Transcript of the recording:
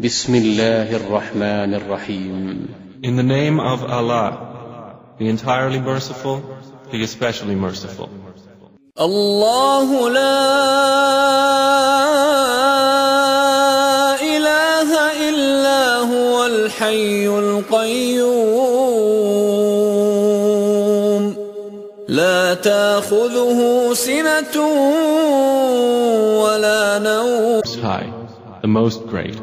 بسم الله الرحمن الرحيم In the name of Allah, the entirely merciful, the especially merciful. الله لا إله إلا هو الحي القيوم لا تاخذه سنة ولا نوم Most High, the Most Great.